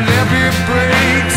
let me break.